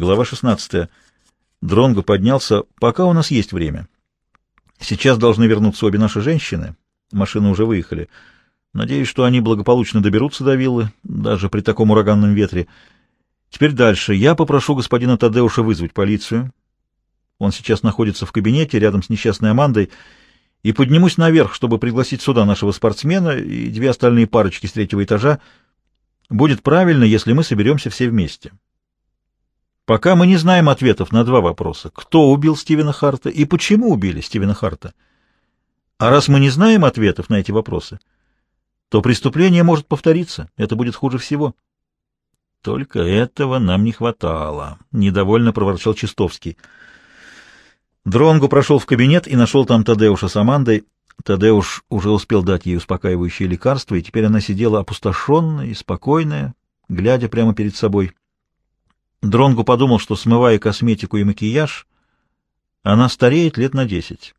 Глава 16. Дронго поднялся. Пока у нас есть время. Сейчас должны вернуться обе наши женщины. Машины уже выехали. Надеюсь, что они благополучно доберутся до виллы, даже при таком ураганном ветре. Теперь дальше. Я попрошу господина Тадеуша вызвать полицию. Он сейчас находится в кабинете рядом с несчастной Амандой, и поднимусь наверх, чтобы пригласить сюда нашего спортсмена и две остальные парочки с третьего этажа. Будет правильно, если мы соберемся все вместе. Пока мы не знаем ответов на два вопроса. Кто убил Стивена Харта и почему убили Стивена Харта? А раз мы не знаем ответов на эти вопросы, то преступление может повториться. Это будет хуже всего. Только этого нам не хватало, — недовольно проворчал Чистовский. Дронгу прошел в кабинет и нашел там Тадеуша с Амандой. Тадеуш уже успел дать ей успокаивающее лекарство, и теперь она сидела опустошенная и спокойная, глядя прямо перед собой. Дронгу подумал, что, смывая косметику и макияж, она стареет лет на десять.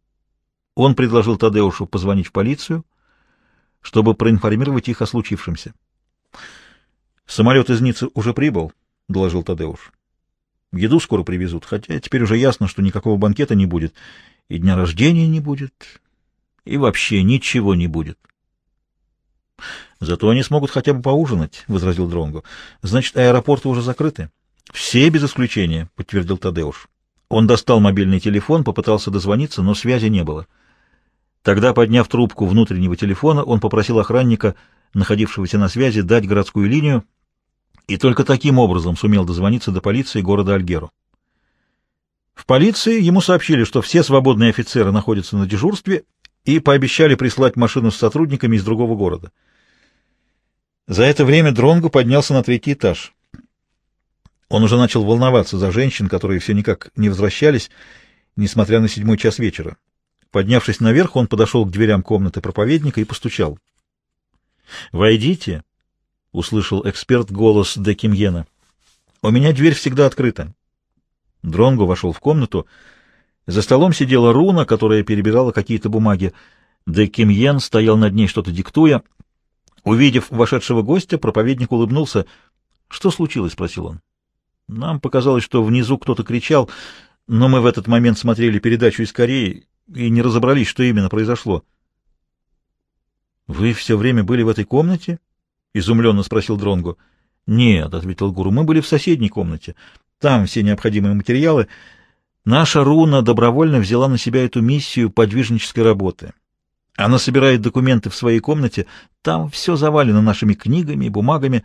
Он предложил Тадеушу позвонить в полицию, чтобы проинформировать их о случившемся. «Самолет из Ниццы уже прибыл», — доложил Тадеуш. «Еду скоро привезут, хотя теперь уже ясно, что никакого банкета не будет, и дня рождения не будет, и вообще ничего не будет». «Зато они смогут хотя бы поужинать», — возразил Дронгу. «Значит, аэропорты уже закрыты?» «Все без исключения», — подтвердил Тадеуш. Он достал мобильный телефон, попытался дозвониться, но связи не было. Тогда, подняв трубку внутреннего телефона, он попросил охранника, находившегося на связи, дать городскую линию, и только таким образом сумел дозвониться до полиции города Альгеру. В полиции ему сообщили, что все свободные офицеры находятся на дежурстве и пообещали прислать машину с сотрудниками из другого города. За это время Дронгу поднялся на третий этаж. Он уже начал волноваться за женщин, которые все никак не возвращались, несмотря на седьмой час вечера. Поднявшись наверх, он подошел к дверям комнаты проповедника и постучал. «Войдите», — услышал эксперт голос де Кимьена. — У меня дверь всегда открыта. Дронго вошел в комнату. За столом сидела Руна, которая перебирала какие-то бумаги. Де Кимьен стоял над ней, что-то диктуя. Увидев вошедшего гостя, проповедник улыбнулся. — Что случилось? — спросил он. — Нам показалось, что внизу кто-то кричал, но мы в этот момент смотрели передачу из Кореи и не разобрались, что именно произошло. — Вы все время были в этой комнате? —— изумленно спросил Дронгу. «Нет», — ответил гуру, — «мы были в соседней комнате. Там все необходимые материалы. Наша руна добровольно взяла на себя эту миссию подвижнической работы. Она собирает документы в своей комнате. Там все завалено нашими книгами и бумагами.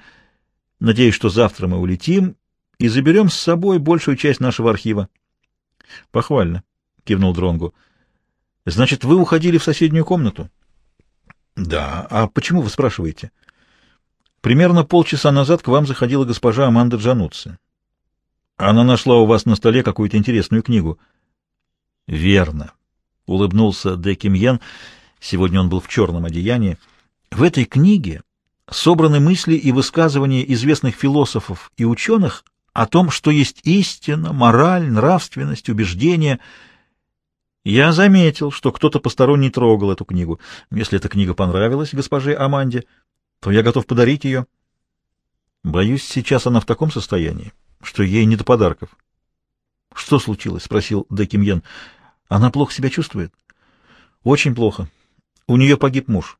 Надеюсь, что завтра мы улетим и заберем с собой большую часть нашего архива». «Похвально», — кивнул Дронгу. «Значит, вы уходили в соседнюю комнату?» «Да. А почему вы спрашиваете?» Примерно полчаса назад к вам заходила госпожа Аманда Джануцци. Она нашла у вас на столе какую-то интересную книгу. — Верно, — улыбнулся Де Кимьен. Сегодня он был в черном одеянии. В этой книге собраны мысли и высказывания известных философов и ученых о том, что есть истина, мораль, нравственность, убеждение. Я заметил, что кто-то посторонний трогал эту книгу. Если эта книга понравилась госпоже Аманде, то я готов подарить ее. Боюсь, сейчас она в таком состоянии, что ей не до подарков. — Что случилось? — спросил Декимьен. — Она плохо себя чувствует? — Очень плохо. У нее погиб муж.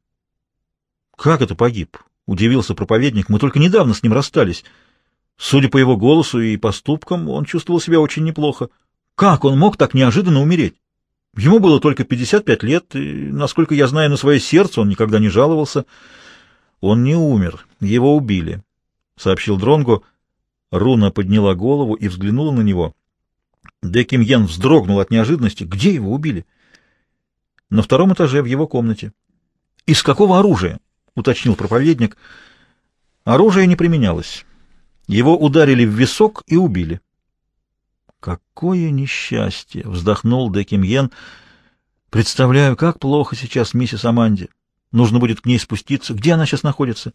— Как это погиб? — удивился проповедник. — Мы только недавно с ним расстались. Судя по его голосу и поступкам, он чувствовал себя очень неплохо. Как он мог так неожиданно умереть? Ему было только 55 лет, и, насколько я знаю, на свое сердце он никогда не жаловался. Он не умер, его убили, — сообщил Дронгу. Руна подняла голову и взглянула на него. Деким Йен вздрогнул от неожиданности. Где его убили? На втором этаже, в его комнате. Из какого оружия? — уточнил проповедник. Оружие не применялось. Его ударили в висок и убили. «Какое несчастье!» — вздохнул Деким Йен. «Представляю, как плохо сейчас миссис Аманди. Нужно будет к ней спуститься. Где она сейчас находится?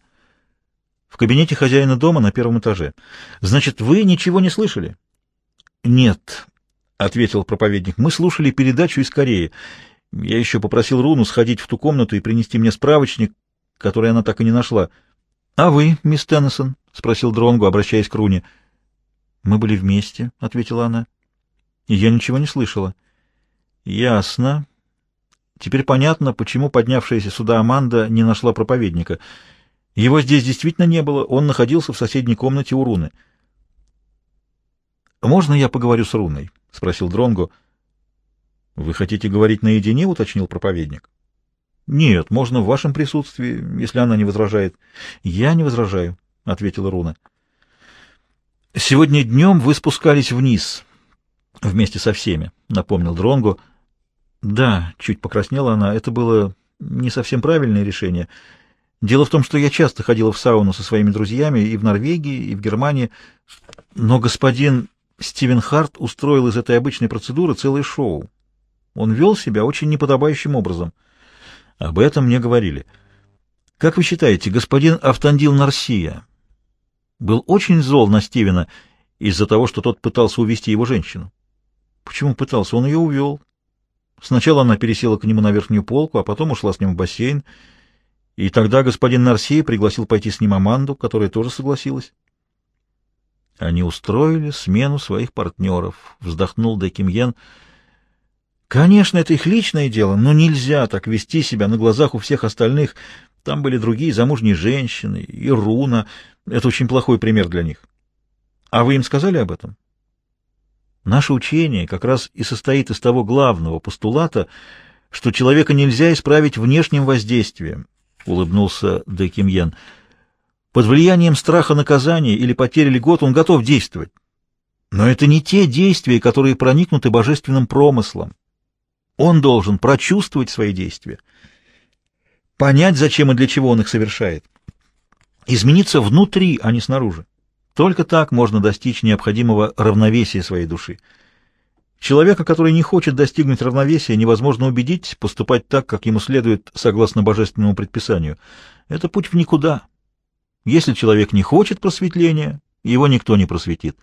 В кабинете хозяина дома на первом этаже. Значит, вы ничего не слышали? Нет, ответил проповедник. Мы слушали передачу из Кореи. Я еще попросил Руну сходить в ту комнату и принести мне справочник, который она так и не нашла. А вы, мисс Теннисон? спросил Дронгу, обращаясь к Руне. Мы были вместе, — ответила она. И я ничего не слышала. Ясно. Теперь понятно, почему поднявшаяся сюда Аманда не нашла проповедника. Его здесь действительно не было, он находился в соседней комнате у Руны. «Можно я поговорю с Руной?» — спросил Дронго. «Вы хотите говорить наедине?» — уточнил проповедник. «Нет, можно в вашем присутствии, если она не возражает». «Я не возражаю», — ответила Руна. «Сегодня днем вы спускались вниз вместе со всеми», — напомнил Дронго. «Да», — чуть покраснела она, — «это было не совсем правильное решение. Дело в том, что я часто ходила в сауну со своими друзьями и в Норвегии, и в Германии, но господин Стивен Харт устроил из этой обычной процедуры целое шоу. Он вел себя очень неподобающим образом. Об этом мне говорили. Как вы считаете, господин Автандил Нарсия был очень зол на Стивена из-за того, что тот пытался увести его женщину? Почему пытался? Он ее увел. Сначала она пересела к нему на верхнюю полку, а потом ушла с ним в бассейн. И тогда господин Нарсия пригласил пойти с ним Аманду, которая тоже согласилась. Они устроили смену своих партнеров, вздохнул Декимьен. Конечно, это их личное дело, но нельзя так вести себя на глазах у всех остальных. Там были другие замужние женщины, и Руна. Это очень плохой пример для них. А вы им сказали об этом? Наше учение как раз и состоит из того главного постулата, что человека нельзя исправить внешним воздействием, — улыбнулся Декимьен. Под влиянием страха наказания или потери льгот он готов действовать. Но это не те действия, которые проникнуты божественным промыслом. Он должен прочувствовать свои действия, понять, зачем и для чего он их совершает, измениться внутри, а не снаружи. Только так можно достичь необходимого равновесия своей души. Человека, который не хочет достигнуть равновесия, невозможно убедить поступать так, как ему следует согласно божественному предписанию. Это путь в никуда. Если человек не хочет просветления, его никто не просветит.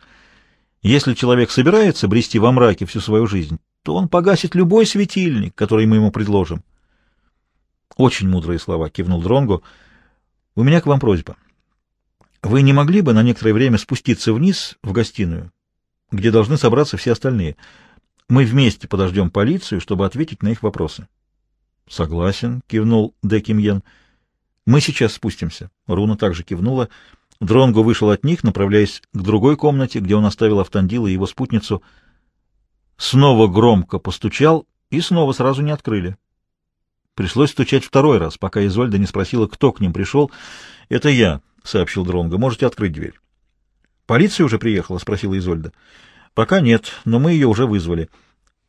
Если человек собирается брести во мраке всю свою жизнь, то он погасит любой светильник, который мы ему предложим. Очень мудрые слова, кивнул Дронгу. У меня к вам просьба. Вы не могли бы на некоторое время спуститься вниз в гостиную, где должны собраться все остальные? Мы вместе подождем полицию, чтобы ответить на их вопросы. Согласен, кивнул Декимьен. Мы сейчас спустимся. Руна также кивнула. Дронго вышел от них, направляясь к другой комнате, где он оставил Автандила и его спутницу. Снова громко постучал, и снова сразу не открыли. Пришлось стучать второй раз, пока Изольда не спросила, кто к ним пришел. — Это я, — сообщил Дронго. Можете открыть дверь. — Полиция уже приехала? — спросила Изольда. — Пока нет, но мы ее уже вызвали.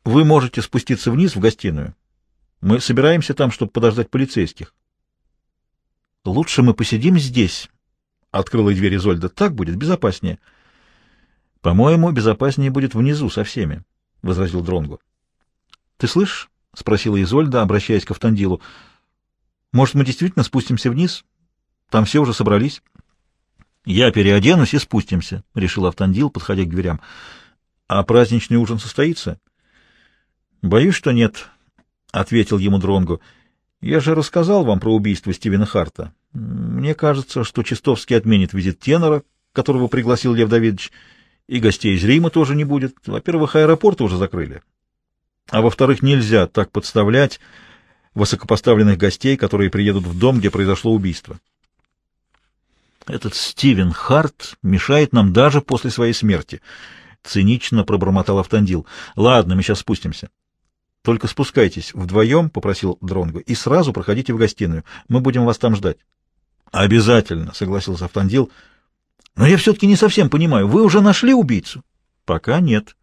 Вы можете спуститься вниз в гостиную. Мы собираемся там, чтобы подождать полицейских. — Лучше мы посидим здесь, — открыла дверь Изольда. — Так будет безопаснее. — По-моему, безопаснее будет внизу со всеми, — возразил Дронгу. Ты слышишь? — спросила Изольда, обращаясь к Автандилу. — Может, мы действительно спустимся вниз? Там все уже собрались. — Я переоденусь и спустимся, — решил Автандил, подходя к дверям. — А праздничный ужин состоится? — Боюсь, что нет, — ответил ему Дронгу. Я же рассказал вам про убийство Стивена Харта. Мне кажется, что Чистовский отменит визит тенора, которого пригласил Лев Давидович, и гостей из Рима тоже не будет. Во-первых, аэропорты уже закрыли. А во-вторых, нельзя так подставлять высокопоставленных гостей, которые приедут в дом, где произошло убийство. Этот Стивен Харт мешает нам даже после своей смерти, — цинично пробормотал Автандил. — Ладно, мы сейчас спустимся. — Только спускайтесь вдвоем, — попросил Дронго, — и сразу проходите в гостиную. Мы будем вас там ждать. — Обязательно, — согласился Автандил. — Но я все-таки не совсем понимаю. Вы уже нашли убийцу? — Пока нет.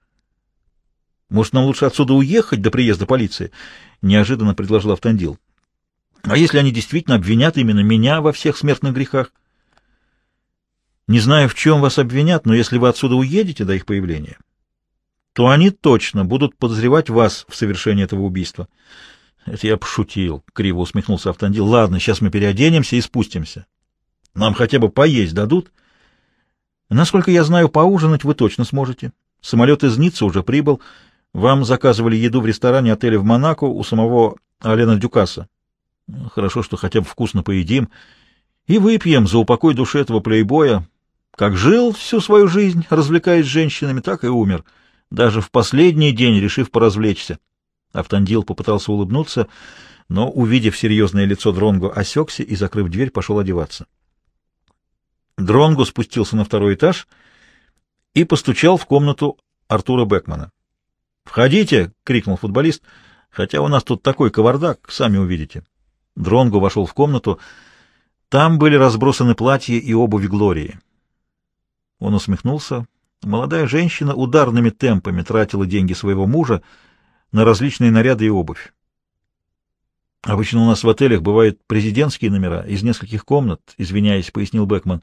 — Может, нам лучше отсюда уехать до приезда полиции? — неожиданно предложил Автандил. — А если они действительно обвинят именно меня во всех смертных грехах? — Не знаю, в чем вас обвинят, но если вы отсюда уедете до их появления, то они точно будут подозревать вас в совершении этого убийства. Это я пошутил, — криво усмехнулся Автандил. Ладно, сейчас мы переоденемся и спустимся. Нам хотя бы поесть дадут. Насколько я знаю, поужинать вы точно сможете. Самолет из Ниццы уже прибыл. Вам заказывали еду в ресторане отеля в Монако у самого Алена Дюкаса. Хорошо, что хотя бы вкусно поедим. И выпьем за упокой души этого плейбоя, Как жил всю свою жизнь, развлекаясь с женщинами, так и умер, даже в последний день решив поразвлечься. Автандил попытался улыбнуться, но, увидев серьезное лицо Дронгу, осекся и, закрыв дверь, пошел одеваться. Дронгу спустился на второй этаж и постучал в комнату Артура Бекмана. «Входите!» — крикнул футболист. «Хотя у нас тут такой кавардак, сами увидите». Дронгу вошел в комнату. Там были разбросаны платья и обувь Глории. Он усмехнулся. Молодая женщина ударными темпами тратила деньги своего мужа на различные наряды и обувь. Обычно у нас в отелях бывают президентские номера из нескольких комнат, извиняясь, пояснил Бекман.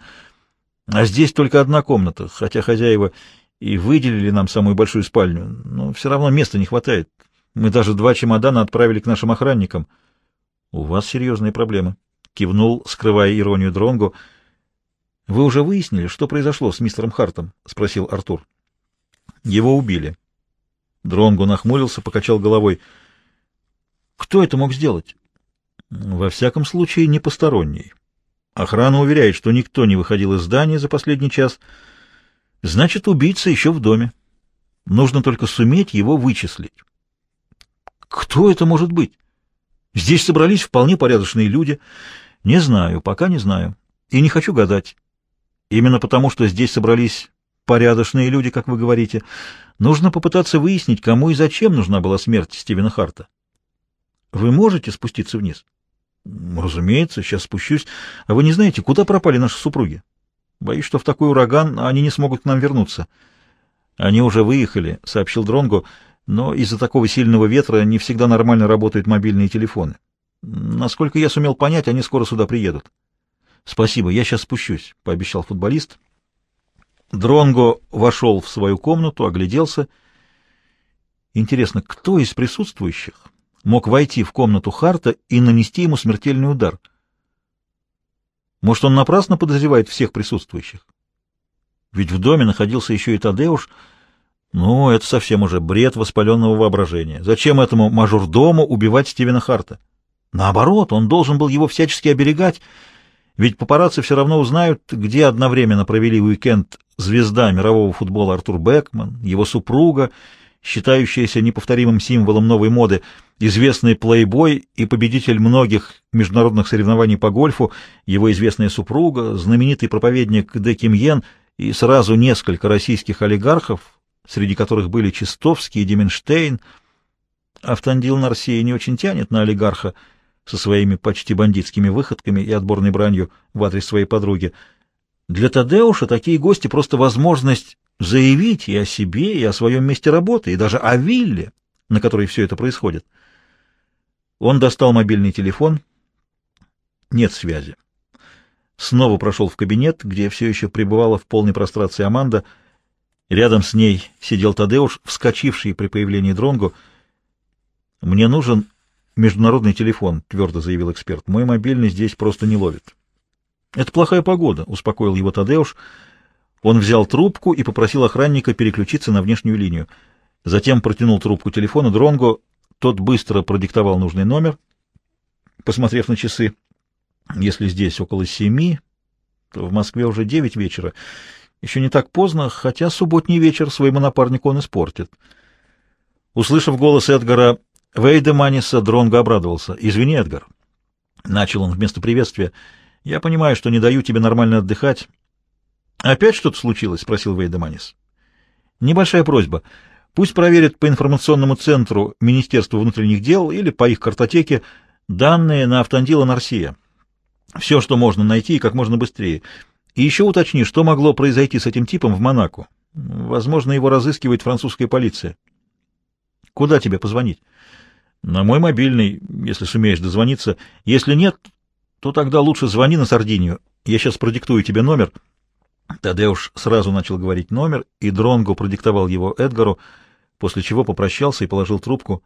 А здесь только одна комната, хотя хозяева и выделили нам самую большую спальню, но все равно места не хватает. Мы даже два чемодана отправили к нашим охранникам. У вас серьезные проблемы, кивнул, скрывая иронию Дронгу. Вы уже выяснили, что произошло с мистером Хартом? спросил Артур. Его убили. Дронгу нахмурился, покачал головой. Кто это мог сделать? Во всяком случае, не посторонний. Охрана уверяет, что никто не выходил из здания за последний час. Значит, убийца еще в доме. Нужно только суметь его вычислить. Кто это может быть? Здесь собрались вполне порядочные люди. Не знаю, пока не знаю. И не хочу гадать. Именно потому, что здесь собрались порядочные люди, как вы говорите, нужно попытаться выяснить, кому и зачем нужна была смерть Стивена Харта. Вы можете спуститься вниз? Разумеется, сейчас спущусь. А вы не знаете, куда пропали наши супруги? Боюсь, что в такой ураган они не смогут к нам вернуться. Они уже выехали, сообщил Дронгу, но из-за такого сильного ветра не всегда нормально работают мобильные телефоны. Насколько я сумел понять, они скоро сюда приедут. Спасибо, я сейчас спущусь, пообещал футболист. Дронго вошел в свою комнату, огляделся. Интересно, кто из присутствующих мог войти в комнату Харта и нанести ему смертельный удар. Может, он напрасно подозревает всех присутствующих? Ведь в доме находился еще и Тадеуш. Ну, это совсем уже бред воспаленного воображения. Зачем этому мажордому убивать Стивена Харта? Наоборот, он должен был его всячески оберегать, ведь папарацци все равно узнают, где одновременно провели уикенд звезда мирового футбола Артур Бекман, его супруга считающаяся неповторимым символом новой моды, известный плейбой и победитель многих международных соревнований по гольфу, его известная супруга, знаменитый проповедник Де Ким Йен и сразу несколько российских олигархов, среди которых были Чистовский и Деменштейн. Автандил Нарсия не очень тянет на олигарха со своими почти бандитскими выходками и отборной бранью в адрес своей подруги. Для Тадеуша такие гости просто возможность заявить и о себе, и о своем месте работы, и даже о вилле, на которой все это происходит. Он достал мобильный телефон. Нет связи. Снова прошел в кабинет, где все еще пребывала в полной прострации Аманда. Рядом с ней сидел Тадеуш, вскочивший при появлении Дронгу. «Мне нужен международный телефон», — твердо заявил эксперт. «Мой мобильный здесь просто не ловит». «Это плохая погода», — успокоил его Тадеуш. Он взял трубку и попросил охранника переключиться на внешнюю линию. Затем протянул трубку телефона Дронго. Тот быстро продиктовал нужный номер, посмотрев на часы. Если здесь около семи, то в Москве уже девять вечера. Еще не так поздно, хотя субботний вечер своему напарнику он испортит. Услышав голос Эдгара Вейдеманиса, Дронго обрадовался. «Извини, Эдгар», — начал он вместо приветствия, — «я понимаю, что не даю тебе нормально отдыхать». «Опять что-то случилось?» — спросил Вейдеманис. «Небольшая просьба. Пусть проверят по информационному центру Министерства внутренних дел или по их картотеке данные на автандила Нарсия. Все, что можно найти, и как можно быстрее. И еще уточни, что могло произойти с этим типом в Монако. Возможно, его разыскивает французская полиция. Куда тебе позвонить? На мой мобильный, если сумеешь дозвониться. Если нет, то тогда лучше звони на Сардинию. Я сейчас продиктую тебе номер — Тадеуш сразу начал говорить номер, и Дронго продиктовал его Эдгару, после чего попрощался и положил трубку.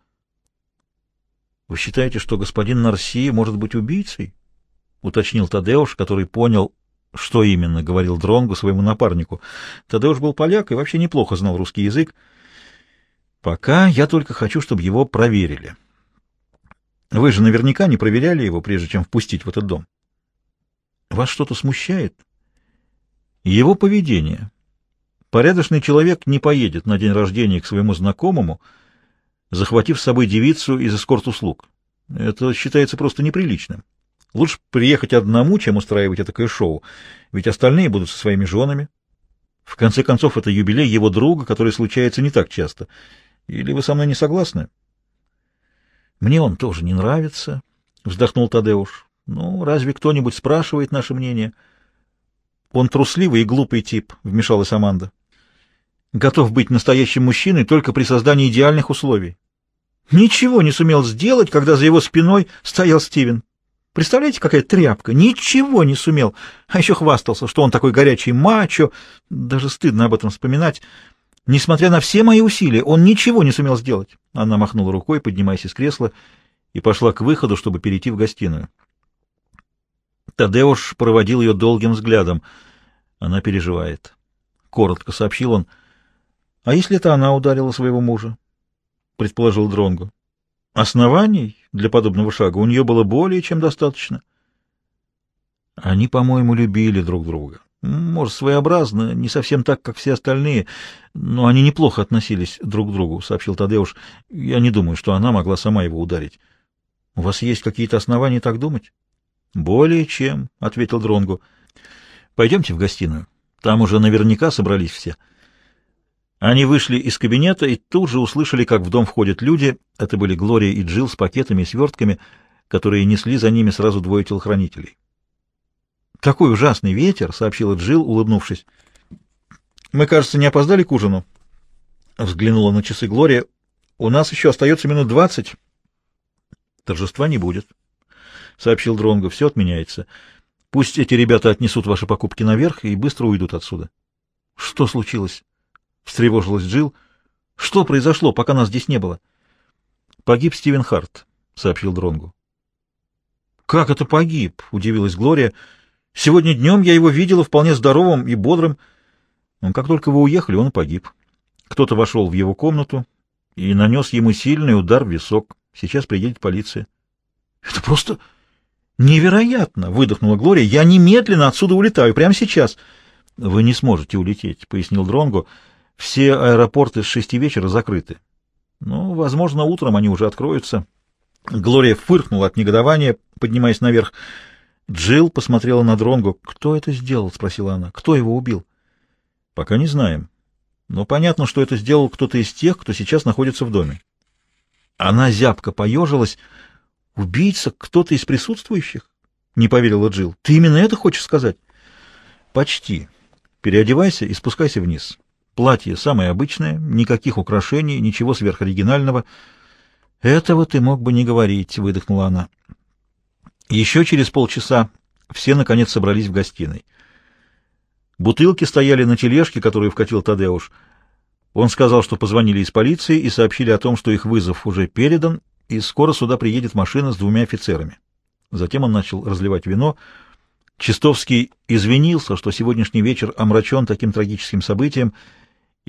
— Вы считаете, что господин Нарси может быть убийцей? — уточнил Тадеуш, который понял, что именно говорил Дронгу своему напарнику. Тадеуш был поляк и вообще неплохо знал русский язык. — Пока я только хочу, чтобы его проверили. Вы же наверняка не проверяли его, прежде чем впустить в этот дом. — Вас что-то смущает? — Его поведение. Порядочный человек не поедет на день рождения к своему знакомому, захватив с собой девицу из эскорт-услуг. Это считается просто неприличным. Лучше приехать одному, чем устраивать такое шоу, ведь остальные будут со своими женами. В конце концов, это юбилей его друга, который случается не так часто. Или вы со мной не согласны? Мне он тоже не нравится, — вздохнул Тадеуш. Ну, разве кто-нибудь спрашивает наше мнение? Он трусливый и глупый тип, — вмешалась Аманда. Готов быть настоящим мужчиной только при создании идеальных условий. Ничего не сумел сделать, когда за его спиной стоял Стивен. Представляете, какая тряпка? Ничего не сумел. А еще хвастался, что он такой горячий мачо. Даже стыдно об этом вспоминать. Несмотря на все мои усилия, он ничего не сумел сделать. Она махнула рукой, поднимаясь из кресла, и пошла к выходу, чтобы перейти в гостиную. Тадеуш проводил ее долгим взглядом. Она переживает. Коротко сообщил он. — А если это она ударила своего мужа? — предположил Дронгу. Оснований для подобного шага у нее было более чем достаточно. Они, по-моему, любили друг друга. Может, своеобразно, не совсем так, как все остальные, но они неплохо относились друг к другу, — сообщил Тадеуш. Я не думаю, что она могла сама его ударить. — У вас есть какие-то основания так думать? — Более чем, — ответил Дронгу. — Пойдемте в гостиную. Там уже наверняка собрались все. — они вышли из кабинета и тут же услышали, как в дом входят люди. Это были Глория и Джилл с пакетами и свертками, которые несли за ними сразу двое телохранителей. «Какой ужасный ветер!» — сообщила Джилл, улыбнувшись. «Мы, кажется, не опоздали к ужину?» Взглянула на часы Глория. «У нас еще остается минут двадцать». «Торжества не будет», — сообщил Дронго. «Все отменяется. Пусть эти ребята отнесут ваши покупки наверх и быстро уйдут отсюда». «Что случилось?» встревожилась Джилл. Что произошло, пока нас здесь не было? Погиб Стивен Харт, сообщил Дронгу. Как это погиб? удивилась Глория. Сегодня днем я его видела вполне здоровым и бодрым. Но как только вы уехали, он погиб. Кто-то вошел в его комнату и нанес ему сильный удар в висок. Сейчас приедет полиция. Это просто невероятно, выдохнула Глория. Я немедленно отсюда улетаю, прямо сейчас. Вы не сможете улететь, пояснил Дронгу. Все аэропорты с шести вечера закрыты. Ну, возможно, утром они уже откроются. Глория фыркнула от негодования, поднимаясь наверх. Джилл посмотрела на Дронгу. «Кто это сделал?» — спросила она. «Кто его убил?» «Пока не знаем. Но понятно, что это сделал кто-то из тех, кто сейчас находится в доме». Она зябко поежилась. «Убийца кто-то из присутствующих?» — не поверила Джилл. «Ты именно это хочешь сказать?» «Почти. Переодевайся и спускайся вниз». Платье самое обычное, никаких украшений, ничего сверхоригинального. «Этого ты мог бы не говорить», — выдохнула она. Еще через полчаса все, наконец, собрались в гостиной. Бутылки стояли на тележке, которую вкатил Тадеуш. Он сказал, что позвонили из полиции и сообщили о том, что их вызов уже передан, и скоро сюда приедет машина с двумя офицерами. Затем он начал разливать вино. Чистовский извинился, что сегодняшний вечер омрачен таким трагическим событием —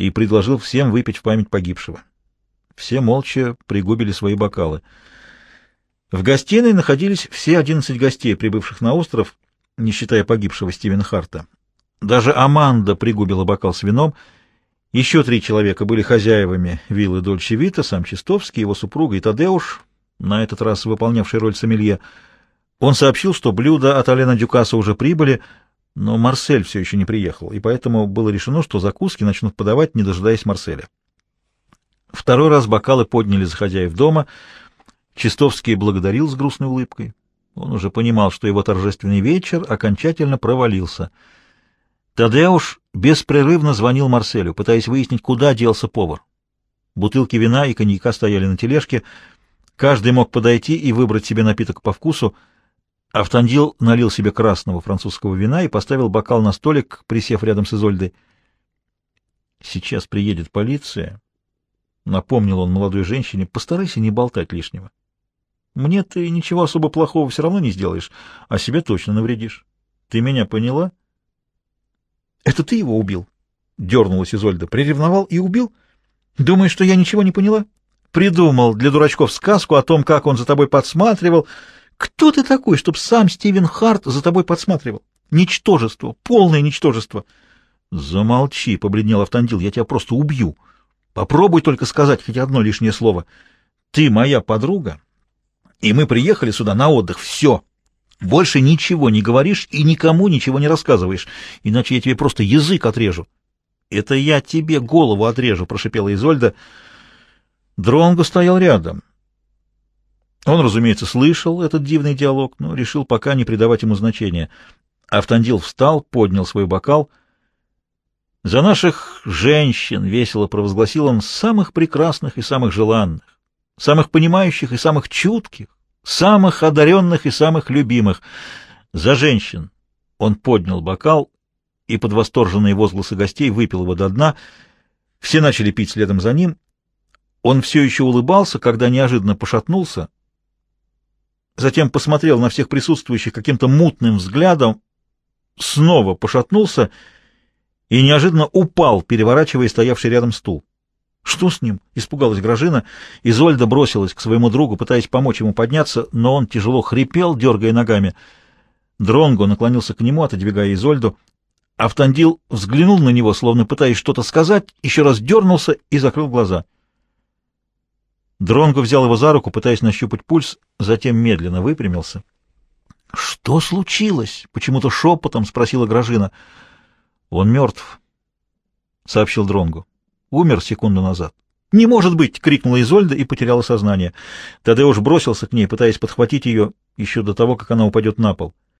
и предложил всем выпить в память погибшего. Все молча пригубили свои бокалы. В гостиной находились все одиннадцать гостей, прибывших на остров, не считая погибшего Стивена Харта. Даже Аманда пригубила бокал с вином. Еще три человека были хозяевами виллы Дольче Вита, сам Чистовский, его супруга и Тадеуш, на этот раз выполнявший роль сомелье. Он сообщил, что блюда от Алена Дюкаса уже прибыли, но Марсель все еще не приехал, и поэтому было решено, что закуски начнут подавать, не дожидаясь Марселя. Второй раз бокалы подняли за хозяев дома. Чистовский благодарил с грустной улыбкой. Он уже понимал, что его торжественный вечер окончательно провалился. Тадеуш беспрерывно звонил Марселю, пытаясь выяснить, куда делся повар. Бутылки вина и коньяка стояли на тележке. Каждый мог подойти и выбрать себе напиток по вкусу — Автандил налил себе красного французского вина и поставил бокал на столик, присев рядом с Изольдой. «Сейчас приедет полиция», — напомнил он молодой женщине, — «постарайся не болтать лишнего. Мне ты ничего особо плохого все равно не сделаешь, а себе точно навредишь. Ты меня поняла?» «Это ты его убил?» — дернулась Изольда. «Приревновал и убил? Думаешь, что я ничего не поняла?» «Придумал для дурачков сказку о том, как он за тобой подсматривал». Кто ты такой, чтобы сам Стивен Харт за тобой подсматривал? Ничтожество, полное ничтожество. Замолчи, побледнел Автандил, я тебя просто убью. Попробуй только сказать хоть одно лишнее слово. Ты моя подруга, и мы приехали сюда на отдых. Все. Больше ничего не говоришь и никому ничего не рассказываешь, иначе я тебе просто язык отрежу. Это я тебе голову отрежу, прошипела Изольда. Дронго стоял рядом. Он, разумеется, слышал этот дивный диалог, но решил пока не придавать ему значения. Автандил встал, поднял свой бокал. «За наших женщин!» — весело провозгласил он, самых прекрасных и самых желанных, самых понимающих и самых чутких, самых одаренных и самых любимых. «За женщин!» Он поднял бокал и под восторженные возгласы гостей выпил его до дна. Все начали пить следом за ним. Он все еще улыбался, когда неожиданно пошатнулся, затем посмотрел на всех присутствующих каким-то мутным взглядом, снова пошатнулся и неожиданно упал, переворачивая стоявший рядом стул. «Что с ним?» — испугалась Гражина. Изольда бросилась к своему другу, пытаясь помочь ему подняться, но он тяжело хрипел, дергая ногами. Дронго наклонился к нему, отодвигая Изольду. Автандил взглянул на него, словно пытаясь что-то сказать, еще раз дернулся и закрыл глаза. Дронго взял его за руку, пытаясь нащупать пульс, затем медленно выпрямился. — Что случилось? — почему-то шепотом спросила Гражина. — Он мертв, — сообщил Дронгу. Умер секунду назад. — Не может быть! — крикнула Изольда и потеряла сознание. Тадеуш бросился к ней, пытаясь подхватить ее еще до того, как она упадет на пол. —